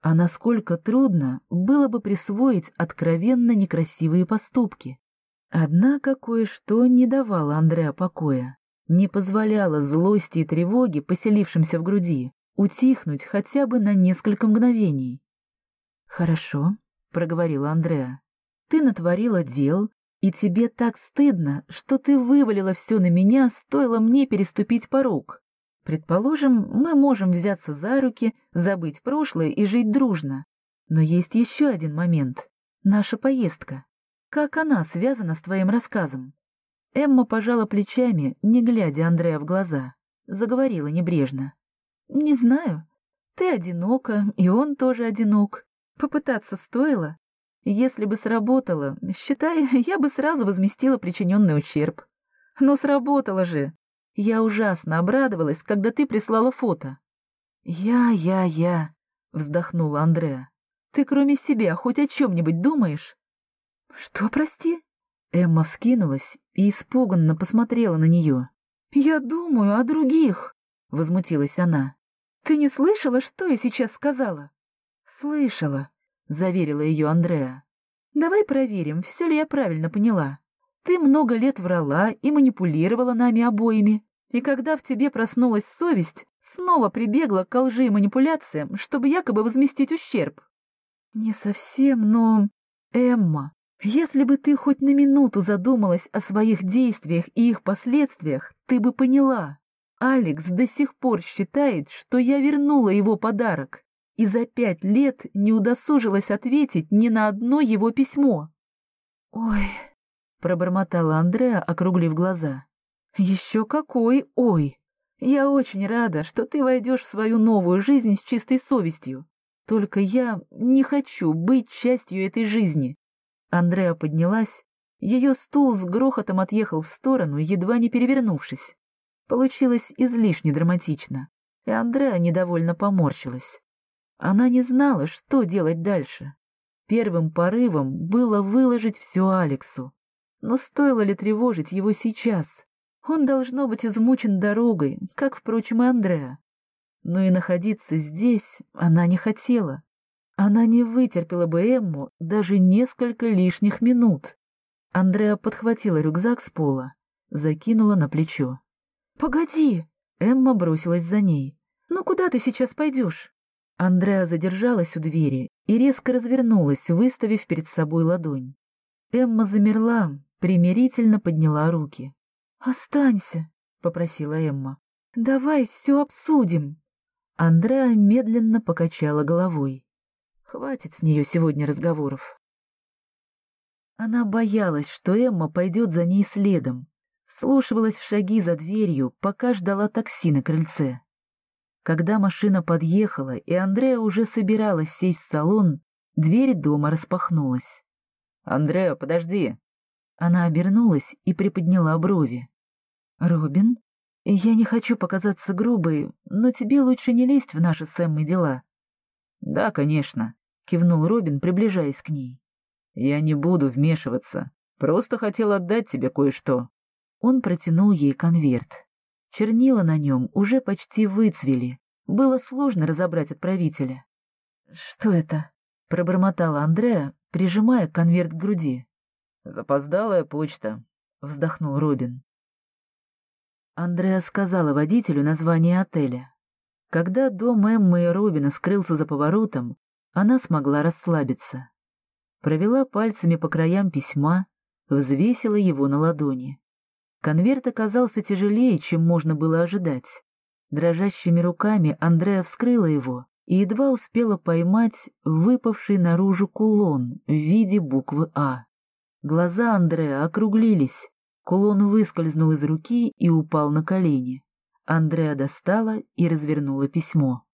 А насколько трудно было бы присвоить откровенно некрасивые поступки. Однако кое-что не давало Андреа покоя, не позволяло злости и тревоге, поселившимся в груди, утихнуть хотя бы на несколько мгновений. «Хорошо», — проговорила Андреа. «Ты натворила дел, и тебе так стыдно, что ты вывалила все на меня, стоило мне переступить порог. Предположим, мы можем взяться за руки, забыть прошлое и жить дружно. Но есть еще один момент — наша поездка. Как она связана с твоим рассказом?» Эмма пожала плечами, не глядя Андрея в глаза. Заговорила небрежно. «Не знаю. Ты одинока, и он тоже одинок. Попытаться стоило. Если бы сработало, считай, я бы сразу возместила причиненный ущерб. Но сработало же. Я ужасно обрадовалась, когда ты прислала фото. «Я, я, я», — вздохнула Андреа. «Ты кроме себя хоть о чем-нибудь думаешь?» «Что, прости?» Эмма вскинулась и испуганно посмотрела на нее. «Я думаю о других», — возмутилась она. «Ты не слышала, что я сейчас сказала?» «Слышала», — заверила ее Андреа. «Давай проверим, все ли я правильно поняла. Ты много лет врала и манипулировала нами обоими, и когда в тебе проснулась совесть, снова прибегла к лжи и манипуляциям, чтобы якобы возместить ущерб». «Не совсем, но...» «Эмма, если бы ты хоть на минуту задумалась о своих действиях и их последствиях, ты бы поняла. Алекс до сих пор считает, что я вернула его подарок и за пять лет не удосужилась ответить ни на одно его письмо. «Ой», — пробормотала Андреа, округлив глаза. «Еще какой ой!» Я очень рада, что ты войдешь в свою новую жизнь с чистой совестью. Только я не хочу быть частью этой жизни. Андреа поднялась. Ее стул с грохотом отъехал в сторону, едва не перевернувшись. Получилось излишне драматично, и Андреа недовольно поморщилась. Она не знала, что делать дальше. Первым порывом было выложить все Алексу. Но стоило ли тревожить его сейчас? Он должно быть измучен дорогой, как, впрочем, и Андреа. Но и находиться здесь она не хотела. Она не вытерпела бы Эмму даже несколько лишних минут. Андреа подхватила рюкзак с пола, закинула на плечо. «Погоди!» Эмма бросилась за ней. «Ну куда ты сейчас пойдешь?» Андреа задержалась у двери и резко развернулась, выставив перед собой ладонь. Эмма замерла, примирительно подняла руки. «Останься», — попросила Эмма. «Давай все обсудим». Андреа медленно покачала головой. Хватит с нее сегодня разговоров. Она боялась, что Эмма пойдет за ней следом, слушалась в шаги за дверью, пока ждала такси на крыльце. Когда машина подъехала, и Андреа уже собиралась сесть в салон, дверь дома распахнулась. «Андреа, подожди!» Она обернулась и приподняла брови. «Робин, я не хочу показаться грубой, но тебе лучше не лезть в наши с Эммой дела». «Да, конечно», — кивнул Робин, приближаясь к ней. «Я не буду вмешиваться, просто хотел отдать тебе кое-что». Он протянул ей конверт. Чернила на нем уже почти выцвели. Было сложно разобрать отправителя. «Что это?» — пробормотала Андреа, прижимая конверт к груди. «Запоздалая почта», — вздохнул Робин. Андреа сказала водителю название отеля. Когда дом Эммы и Робина скрылся за поворотом, она смогла расслабиться. Провела пальцами по краям письма, взвесила его на ладони. Конверт оказался тяжелее, чем можно было ожидать. Дрожащими руками Андреа вскрыла его и едва успела поймать выпавший наружу кулон в виде буквы «А». Глаза Андреа округлились, кулон выскользнул из руки и упал на колени. Андреа достала и развернула письмо.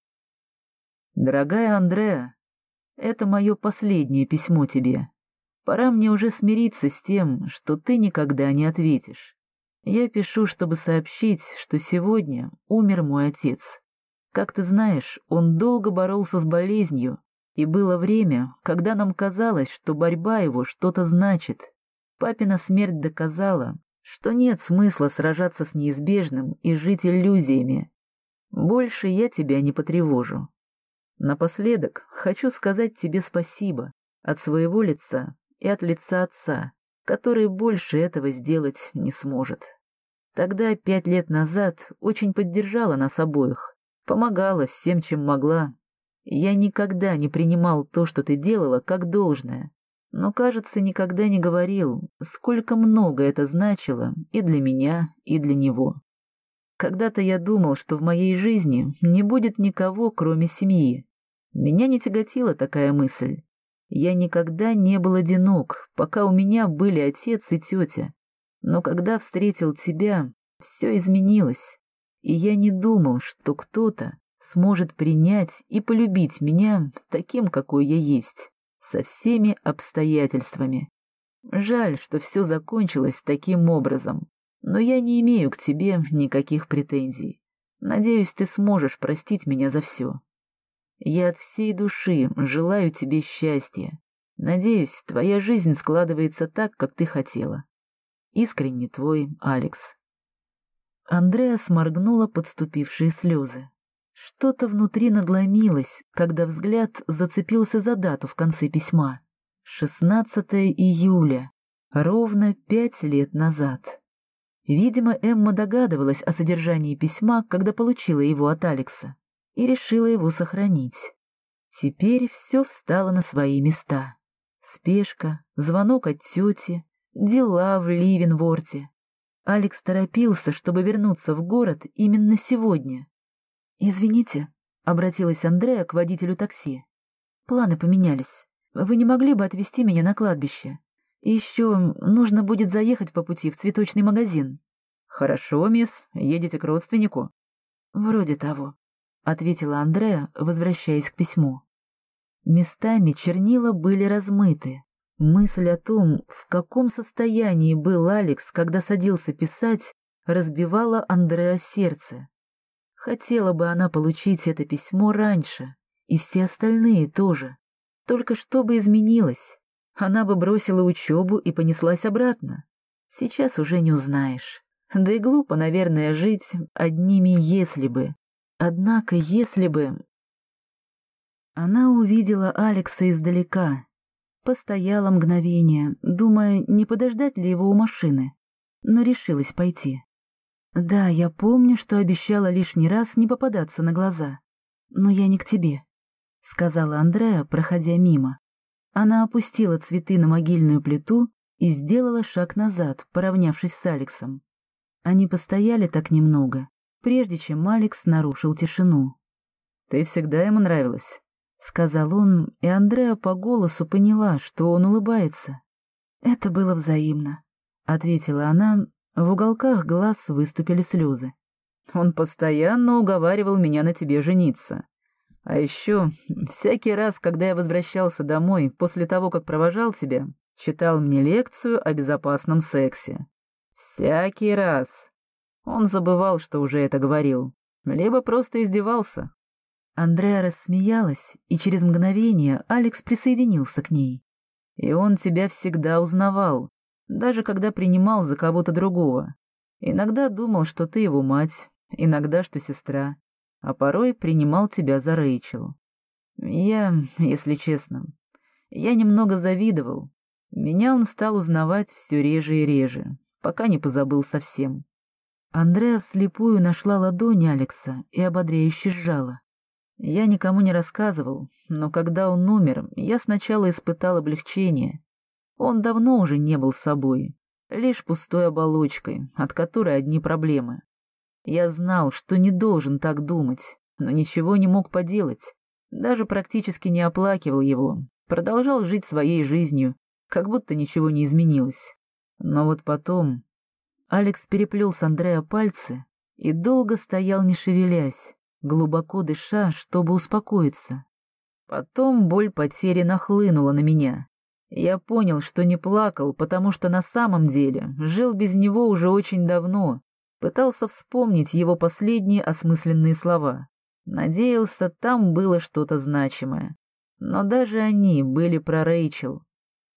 «Дорогая Андреа, это мое последнее письмо тебе. Пора мне уже смириться с тем, что ты никогда не ответишь. Я пишу, чтобы сообщить, что сегодня умер мой отец. Как ты знаешь, он долго боролся с болезнью, и было время, когда нам казалось, что борьба его что-то значит. Папина смерть доказала, что нет смысла сражаться с неизбежным и жить иллюзиями. Больше я тебя не потревожу. Напоследок хочу сказать тебе спасибо от своего лица и от лица отца, который больше этого сделать не сможет. Тогда, пять лет назад, очень поддержала нас обоих, помогала всем, чем могла. Я никогда не принимал то, что ты делала, как должное, но, кажется, никогда не говорил, сколько много это значило и для меня, и для него. Когда-то я думал, что в моей жизни не будет никого, кроме семьи. Меня не тяготила такая мысль. Я никогда не был одинок, пока у меня были отец и тетя. Но когда встретил тебя, все изменилось, и я не думал, что кто-то сможет принять и полюбить меня таким, какой я есть, со всеми обстоятельствами. Жаль, что все закончилось таким образом, но я не имею к тебе никаких претензий. Надеюсь, ты сможешь простить меня за все. Я от всей души желаю тебе счастья. Надеюсь, твоя жизнь складывается так, как ты хотела. Искренне твой, Алекс. Андреа сморгнула подступившие слезы. Что-то внутри надломилось, когда взгляд зацепился за дату в конце письма. 16 июля, ровно пять лет назад. Видимо, Эмма догадывалась о содержании письма, когда получила его от Алекса и решила его сохранить. Теперь все встало на свои места. Спешка, звонок от тети, дела в Ливенворте. Алекс торопился, чтобы вернуться в город именно сегодня. «Извините», — обратилась Андрея к водителю такси. «Планы поменялись. Вы не могли бы отвезти меня на кладбище? Еще нужно будет заехать по пути в цветочный магазин». «Хорошо, мисс, едете к родственнику?» Вроде того, — ответила Андреа, возвращаясь к письму. Местами чернила были размыты. Мысль о том, в каком состоянии был Алекс, когда садился писать, разбивала Андреа сердце. Хотела бы она получить это письмо раньше, и все остальные тоже. Только что бы изменилось. Она бы бросила учебу и понеслась обратно. Сейчас уже не узнаешь. Да и глупо, наверное, жить одними «если бы». Однако, если бы... Она увидела Алекса издалека. Постояла мгновение, думая, не подождать ли его у машины, но решилась пойти. «Да, я помню, что обещала лишний раз не попадаться на глаза. Но я не к тебе», — сказала Андреа, проходя мимо. Она опустила цветы на могильную плиту и сделала шаг назад, поравнявшись с Алексом. Они постояли так немного, прежде чем Алекс нарушил тишину. «Ты всегда ему нравилась», — сказал он, и Андреа по голосу поняла, что он улыбается. «Это было взаимно», — ответила она, в уголках глаз выступили слезы. «Он постоянно уговаривал меня на тебе жениться. А еще, всякий раз, когда я возвращался домой после того, как провожал тебя, читал мне лекцию о безопасном сексе. Всякий раз. Он забывал, что уже это говорил. Либо просто издевался. Андреа рассмеялась, и через мгновение Алекс присоединился к ней. И он тебя всегда узнавал, даже когда принимал за кого-то другого. Иногда думал, что ты его мать, иногда, что сестра а порой принимал тебя за Рэйчел. Я, если честно, я немного завидовал. Меня он стал узнавать все реже и реже, пока не позабыл совсем. Андреа вслепую нашла ладони Алекса и ободряюще сжала. Я никому не рассказывал, но когда он умер, я сначала испытал облегчение. Он давно уже не был собой, лишь пустой оболочкой, от которой одни проблемы. Я знал, что не должен так думать, но ничего не мог поделать. Даже практически не оплакивал его, продолжал жить своей жизнью, как будто ничего не изменилось. Но вот потом... Алекс переплел с Андреа пальцы и долго стоял, не шевелясь, глубоко дыша, чтобы успокоиться. Потом боль потери нахлынула на меня. Я понял, что не плакал, потому что на самом деле жил без него уже очень давно, Пытался вспомнить его последние осмысленные слова. Надеялся, там было что-то значимое. Но даже они были про Рэйчел.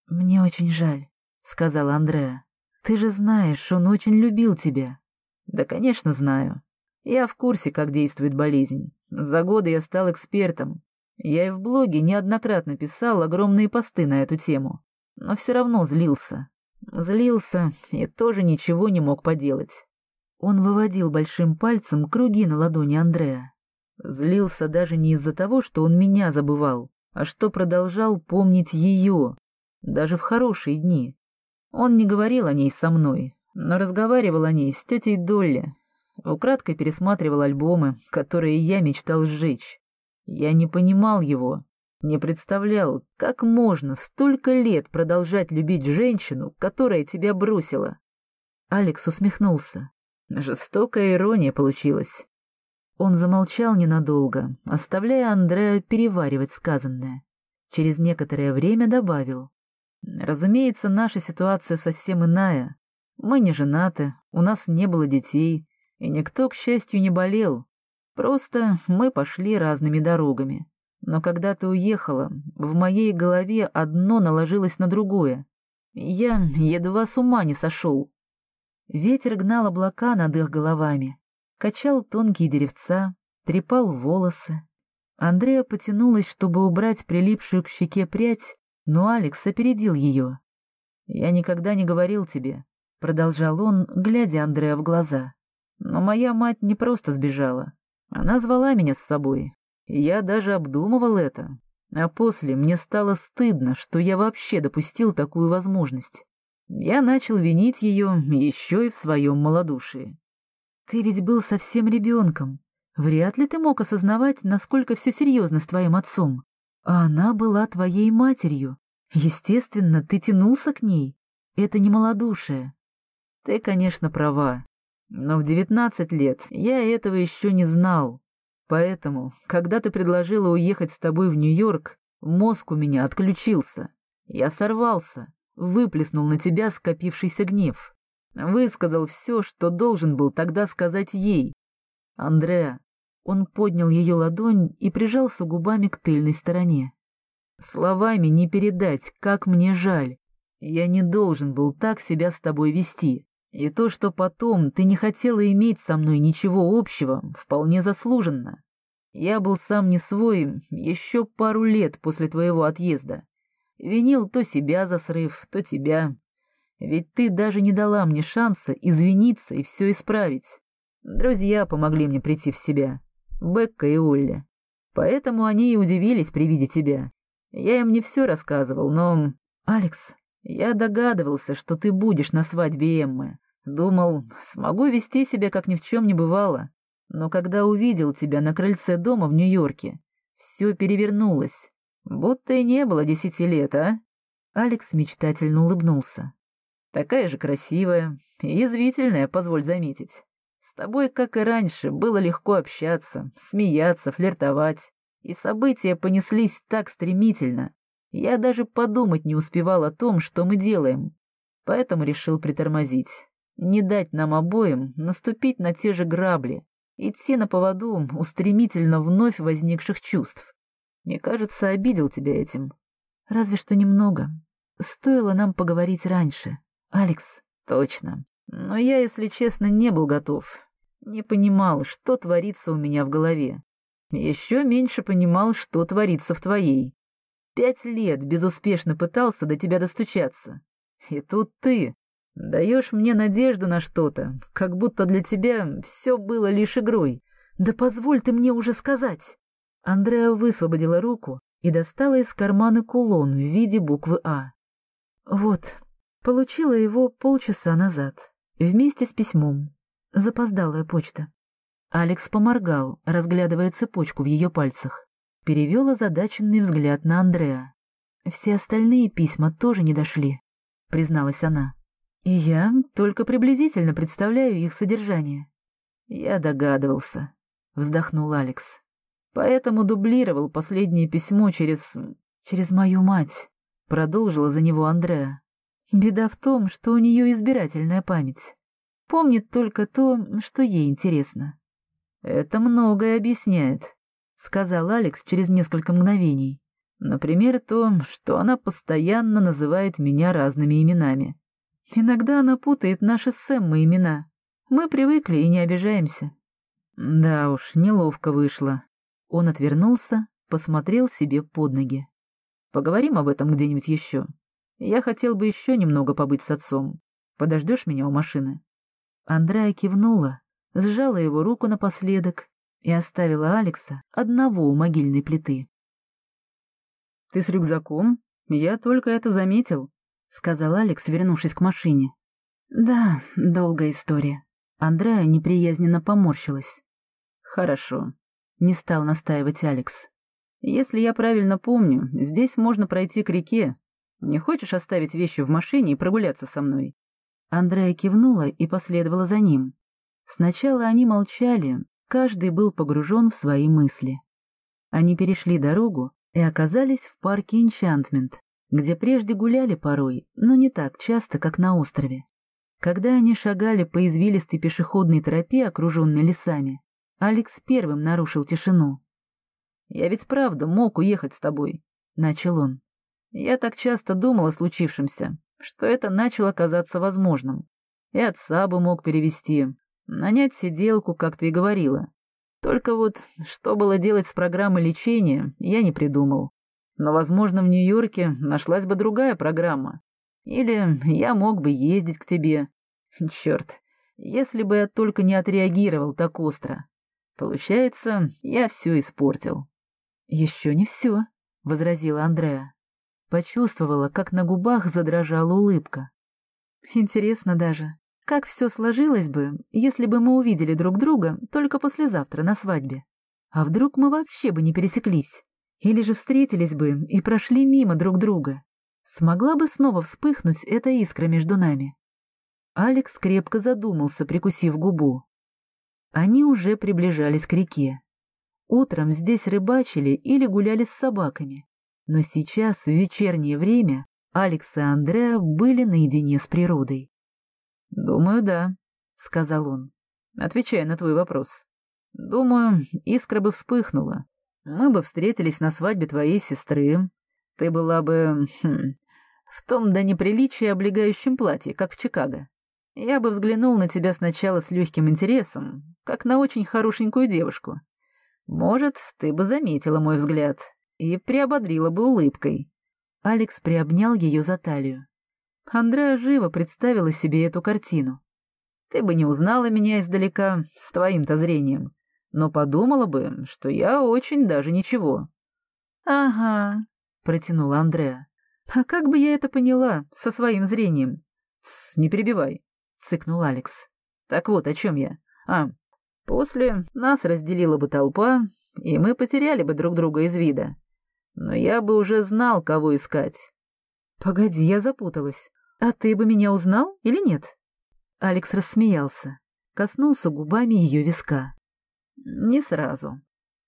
«Мне очень жаль», — сказала Андреа. «Ты же знаешь, он очень любил тебя». «Да, конечно, знаю. Я в курсе, как действует болезнь. За годы я стал экспертом. Я и в блоге неоднократно писал огромные посты на эту тему. Но все равно злился. Злился и тоже ничего не мог поделать. Он выводил большим пальцем круги на ладони Андрея. Злился даже не из-за того, что он меня забывал, а что продолжал помнить ее, даже в хорошие дни. Он не говорил о ней со мной, но разговаривал о ней с тетей Долли. Украдкой пересматривал альбомы, которые я мечтал сжечь. Я не понимал его, не представлял, как можно столько лет продолжать любить женщину, которая тебя бросила. Алекс усмехнулся. Жестокая ирония получилась. Он замолчал ненадолго, оставляя Андрея переваривать сказанное. Через некоторое время добавил. «Разумеется, наша ситуация совсем иная. Мы не женаты, у нас не было детей, и никто, к счастью, не болел. Просто мы пошли разными дорогами. Но когда ты уехала, в моей голове одно наложилось на другое. Я едва с ума не сошел. Ветер гнал облака над их головами, качал тонкие деревца, трепал волосы. Андрея потянулась, чтобы убрать прилипшую к щеке прядь, но Алекс опередил ее. «Я никогда не говорил тебе», — продолжал он, глядя Андрея в глаза. «Но моя мать не просто сбежала. Она звала меня с собой. Я даже обдумывал это. А после мне стало стыдно, что я вообще допустил такую возможность. Я начал винить ее еще и в своем малодушии. «Ты ведь был совсем ребенком. Вряд ли ты мог осознавать, насколько все серьезно с твоим отцом. А она была твоей матерью. Естественно, ты тянулся к ней. Это не малодушие». «Ты, конечно, права. Но в девятнадцать лет я этого еще не знал. Поэтому, когда ты предложила уехать с тобой в Нью-Йорк, мозг у меня отключился. Я сорвался, выплеснул на тебя скопившийся гнев. Высказал все, что должен был тогда сказать ей. Андреа, он поднял ее ладонь и прижался губами к тыльной стороне. Словами не передать, как мне жаль. Я не должен был так себя с тобой вести. И то, что потом ты не хотела иметь со мной ничего общего, вполне заслуженно. Я был сам не свой еще пару лет после твоего отъезда. Винил то себя за срыв, то тебя. Ведь ты даже не дала мне шанса извиниться и все исправить. Друзья помогли мне прийти в себя. Бекка и Олли. Поэтому они и удивились при виде тебя. Я им не все рассказывал, но... Алекс, я догадывался, что ты будешь на свадьбе Эммы. Думал, смогу вести себя, как ни в чем не бывало. Но когда увидел тебя на крыльце дома в Нью-Йорке, все перевернулось. Будто и не было десяти лет, а? Алекс мечтательно улыбнулся. Такая же красивая и язвительная, позволь заметить. С тобой, как и раньше, было легко общаться, смеяться, флиртовать. И события понеслись так стремительно. Я даже подумать не успевал о том, что мы делаем. Поэтому решил притормозить. Не дать нам обоим наступить на те же грабли, идти на поводу у стремительно вновь возникших чувств. Мне кажется, обидел тебя этим. Разве что немного. Стоило нам поговорить раньше. Алекс. Точно. Но я, если честно, не был готов. Не понимал, что творится у меня в голове. Еще меньше понимал, что творится в твоей. Пять лет безуспешно пытался до тебя достучаться. И тут ты, Даешь мне надежду на что-то, как будто для тебя все было лишь игрой. Да позволь ты мне уже сказать. Андреа высвободила руку и достала из кармана кулон в виде буквы «А». Вот, получила его полчаса назад, вместе с письмом. Запоздалая почта. Алекс поморгал, разглядывая цепочку в ее пальцах. Перевел озадаченный взгляд на Андреа. «Все остальные письма тоже не дошли», — призналась она. И я только приблизительно представляю их содержание. Я догадывался, вздохнул Алекс. Поэтому дублировал последнее письмо через... через мою мать, продолжила за него Андреа. Беда в том, что у нее избирательная память. Помнит только то, что ей интересно. Это многое объясняет, сказал Алекс через несколько мгновений. Например, то, что она постоянно называет меня разными именами. Иногда она путает наши с Эммой имена. Мы привыкли и не обижаемся. Да уж, неловко вышло. Он отвернулся, посмотрел себе под ноги. Поговорим об этом где-нибудь еще. Я хотел бы еще немного побыть с отцом. Подождешь меня у машины?» Андрея кивнула, сжала его руку напоследок и оставила Алекса одного у могильной плиты. «Ты с рюкзаком? Я только это заметил», — сказал Алекс, вернувшись к машине. «Да, долгая история». Андреа неприязненно поморщилась. «Хорошо», — не стал настаивать Алекс. «Если я правильно помню, здесь можно пройти к реке. Не хочешь оставить вещи в машине и прогуляться со мной?» Андрея кивнула и последовала за ним. Сначала они молчали, каждый был погружен в свои мысли. Они перешли дорогу и оказались в парке Энчантмент, где прежде гуляли порой, но не так часто, как на острове. Когда они шагали по извилистой пешеходной тропе, окруженной лесами, Алекс первым нарушил тишину. «Я ведь правда мог уехать с тобой», — начал он. «Я так часто думал о случившемся, что это начало казаться возможным. И отца бы мог перевести, нанять сиделку, как ты и говорила. Только вот, что было делать с программой лечения, я не придумал. Но, возможно, в Нью-Йорке нашлась бы другая программа. Или я мог бы ездить к тебе. Черт, если бы я только не отреагировал так остро. Получается, я все испортил. Еще не все, — возразила Андреа. Почувствовала, как на губах задрожала улыбка. Интересно даже, как все сложилось бы, если бы мы увидели друг друга только послезавтра на свадьбе. А вдруг мы вообще бы не пересеклись? Или же встретились бы и прошли мимо друг друга. Смогла бы снова вспыхнуть эта искра между нами. Алекс крепко задумался, прикусив губу. Они уже приближались к реке. Утром здесь рыбачили или гуляли с собаками, но сейчас, в вечернее время, Алекс и Андреа были наедине с природой. «Думаю, да», — сказал он, отвечая на твой вопрос. «Думаю, искра бы вспыхнула. Мы бы встретились на свадьбе твоей сестры. Ты была бы... Хм, в том до неприличия облегающем платье, как в Чикаго. Я бы взглянул на тебя сначала с легким интересом, как на очень хорошенькую девушку. Может, ты бы заметила мой взгляд и приободрила бы улыбкой. Алекс приобнял ее за талию. Андреа живо представила себе эту картину. Ты бы не узнала меня издалека с твоим-то зрением, но подумала бы, что я очень даже ничего. — Ага, — протянула Андреа. — А как бы я это поняла со своим зрением? — Не перебивай, — цыкнул Алекс. — Так вот, о чем я. А, после нас разделила бы толпа, и мы потеряли бы друг друга из вида но я бы уже знал, кого искать. Погоди, я запуталась. А ты бы меня узнал или нет? Алекс рассмеялся, коснулся губами ее виска. Не сразу.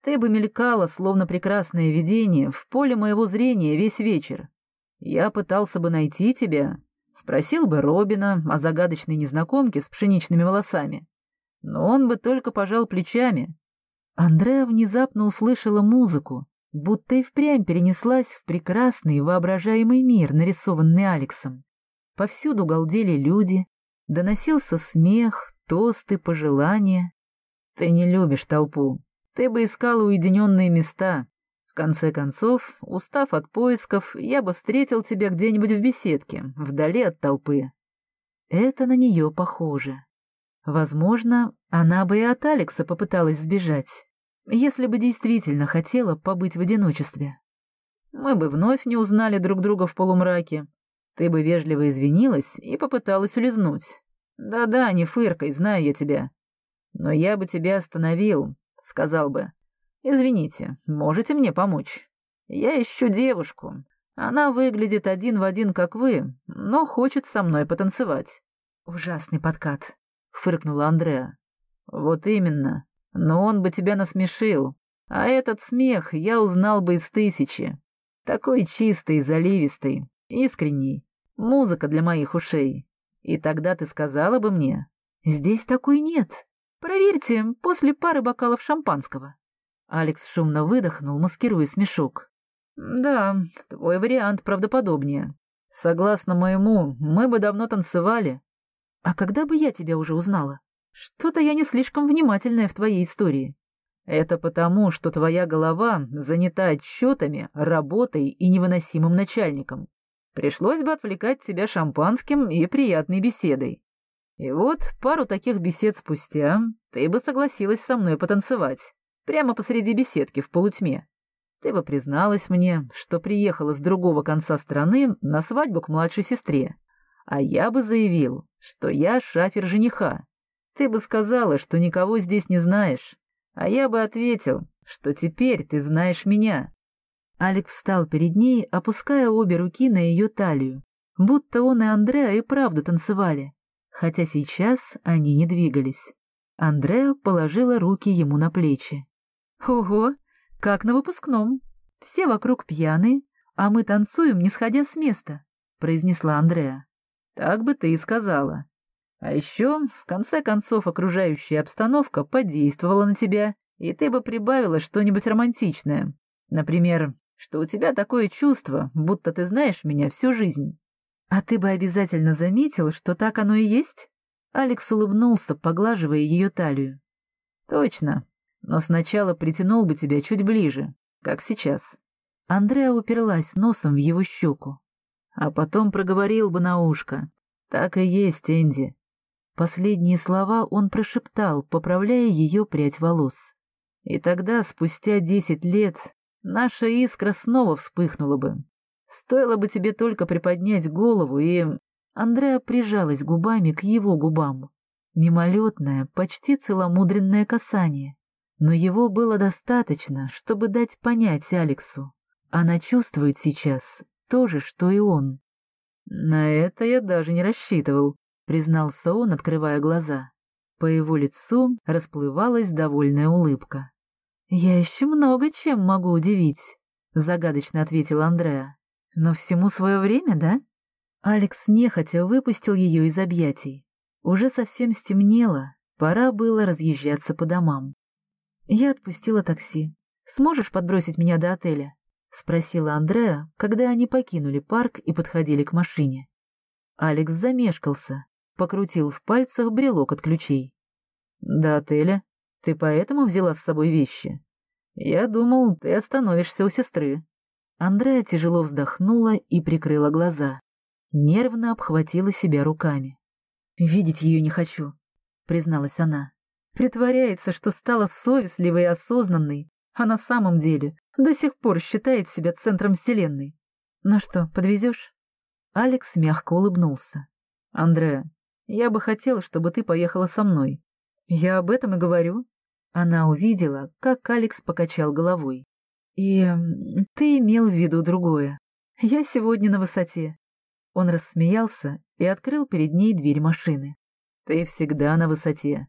Ты бы мелькала, словно прекрасное видение, в поле моего зрения весь вечер. Я пытался бы найти тебя, спросил бы Робина о загадочной незнакомке с пшеничными волосами. Но он бы только пожал плечами. Андреа внезапно услышала музыку, будто и впрямь перенеслась в прекрасный воображаемый мир, нарисованный Алексом. Повсюду галдели люди, доносился смех, тосты, пожелания. Ты не любишь толпу, ты бы искала уединенные места. В конце концов, устав от поисков, я бы встретил тебя где-нибудь в беседке, вдали от толпы. Это на нее похоже. Возможно, она бы и от Алекса попыталась сбежать если бы действительно хотела побыть в одиночестве. Мы бы вновь не узнали друг друга в полумраке. Ты бы вежливо извинилась и попыталась улизнуть. Да-да, не фыркой, знаю я тебя. Но я бы тебя остановил, сказал бы. Извините, можете мне помочь? Я ищу девушку. Она выглядит один в один, как вы, но хочет со мной потанцевать. Ужасный подкат, фыркнула Андреа. Вот именно. Но он бы тебя насмешил, а этот смех я узнал бы из тысячи. Такой чистый, заливистый, искренний. Музыка для моих ушей. И тогда ты сказала бы мне, «Здесь такой нет. Проверьте, после пары бокалов шампанского». Алекс шумно выдохнул, маскируя смешок. «Да, твой вариант правдоподобнее. Согласно моему, мы бы давно танцевали. А когда бы я тебя уже узнала?» Что-то я не слишком внимательная в твоей истории. Это потому, что твоя голова занята отчетами, работой и невыносимым начальником. Пришлось бы отвлекать тебя шампанским и приятной беседой. И вот пару таких бесед спустя ты бы согласилась со мной потанцевать, прямо посреди беседки в полутьме. Ты бы призналась мне, что приехала с другого конца страны на свадьбу к младшей сестре, а я бы заявил, что я шафер жениха, ты бы сказала, что никого здесь не знаешь, а я бы ответил, что теперь ты знаешь меня. Алекс встал перед ней, опуская обе руки на ее талию, будто он и Андреа и правда танцевали, хотя сейчас они не двигались. Андреа положила руки ему на плечи. «Ого, как на выпускном! Все вокруг пьяные, а мы танцуем, не сходя с места», — произнесла Андреа. «Так бы ты и сказала», а еще, в конце концов, окружающая обстановка подействовала на тебя, и ты бы прибавила что-нибудь романтичное. Например, что у тебя такое чувство, будто ты знаешь меня всю жизнь. А ты бы обязательно заметил, что так оно и есть? Алекс улыбнулся, поглаживая ее талию. Точно. Но сначала притянул бы тебя чуть ближе, как сейчас. Андреа уперлась носом в его щеку. А потом проговорил бы на ушко. Так и есть, Энди. Последние слова он прошептал, поправляя ее прядь волос. И тогда, спустя десять лет, наша искра снова вспыхнула бы. Стоило бы тебе только приподнять голову, и... Андреа прижалась губами к его губам. Мимолетное, почти целомудренное касание. Но его было достаточно, чтобы дать понять Алексу. Она чувствует сейчас то же, что и он. На это я даже не рассчитывал, признался он, открывая глаза. По его лицу расплывалась довольная улыбка. «Я еще много чем могу удивить», — загадочно ответил Андреа. «Но всему свое время, да?» Алекс нехотя выпустил ее из объятий. Уже совсем стемнело, пора было разъезжаться по домам. Я отпустила такси. «Сможешь подбросить меня до отеля?» — спросила Андреа, когда они покинули парк и подходили к машине. Алекс замешкался, покрутил в пальцах брелок от ключей. «До отеля? Ты поэтому взяла с собой вещи? Я думал, ты остановишься у сестры». Андреа тяжело вздохнула и прикрыла глаза. Нервно обхватила себя руками. «Видеть ее не хочу», — призналась она. Притворяется, что стала совестливой и осознанной, а на самом деле до сих пор считает себя центром вселенной. Ну что, подвезешь? Алекс мягко улыбнулся. Андреа, я бы хотела, чтобы ты поехала со мной. Я об этом и говорю. Она увидела, как Алекс покачал головой. И ты имел в виду другое. Я сегодня на высоте. Он рассмеялся и открыл перед ней дверь машины. Ты всегда на высоте.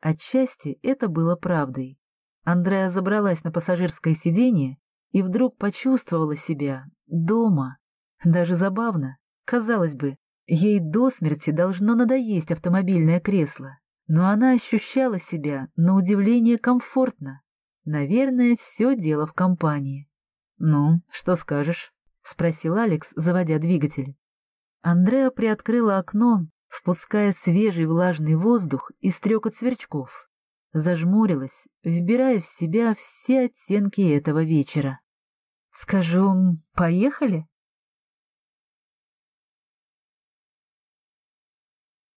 Отчасти это было правдой. Андреа забралась на пассажирское сиденье и вдруг почувствовала себя дома. Даже забавно. Казалось бы, ей до смерти должно надоесть автомобильное кресло, но она ощущала себя, на удивление, комфортно. Наверное, все дело в компании. «Ну, что скажешь?» — спросил Алекс, заводя двигатель. Андреа приоткрыла окно, впуская свежий влажный воздух и стрекот сверчков зажмурилась, вбирая в себя все оттенки этого вечера. «Скажу, поехали?»